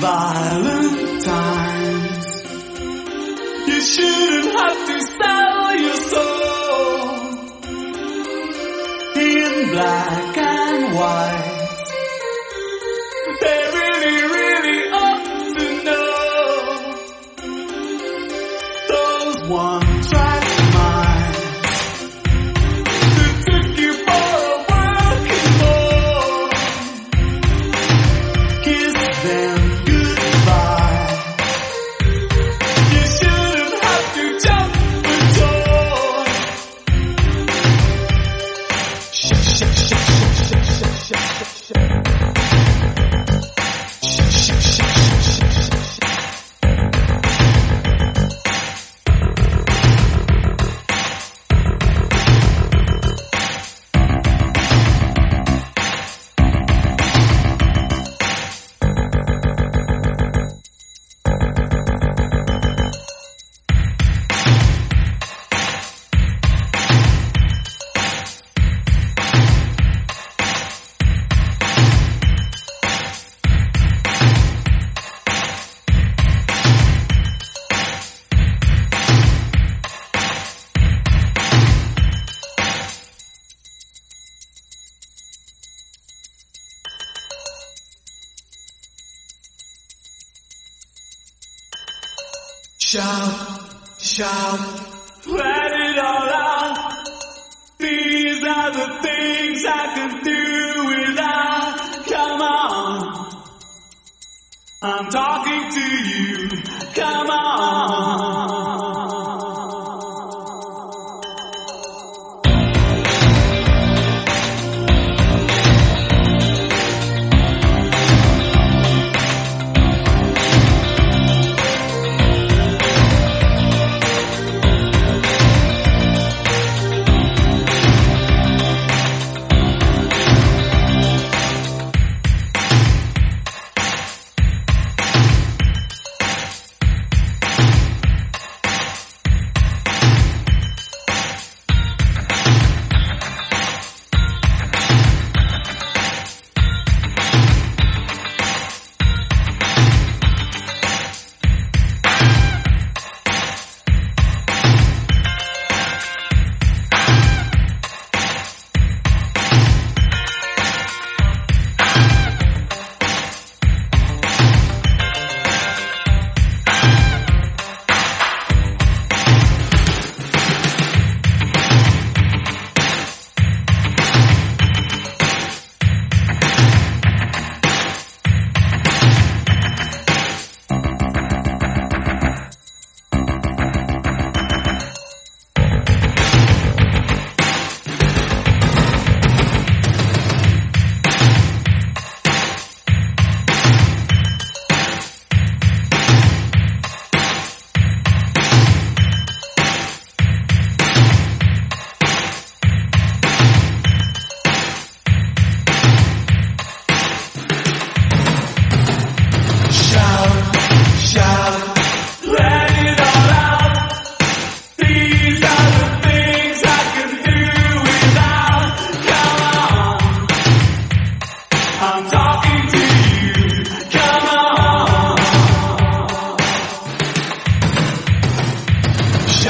Valentine's. You shouldn't have to sell your soul in black and white. Shout, shout, let it all out. These are the things I can do without. Come on, I'm talking to you. Come on.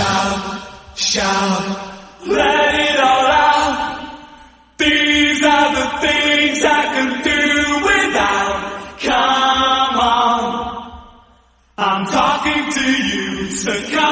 Shout, shout, let it all out. These are the things I can do without. Come on. I'm talking to you, so come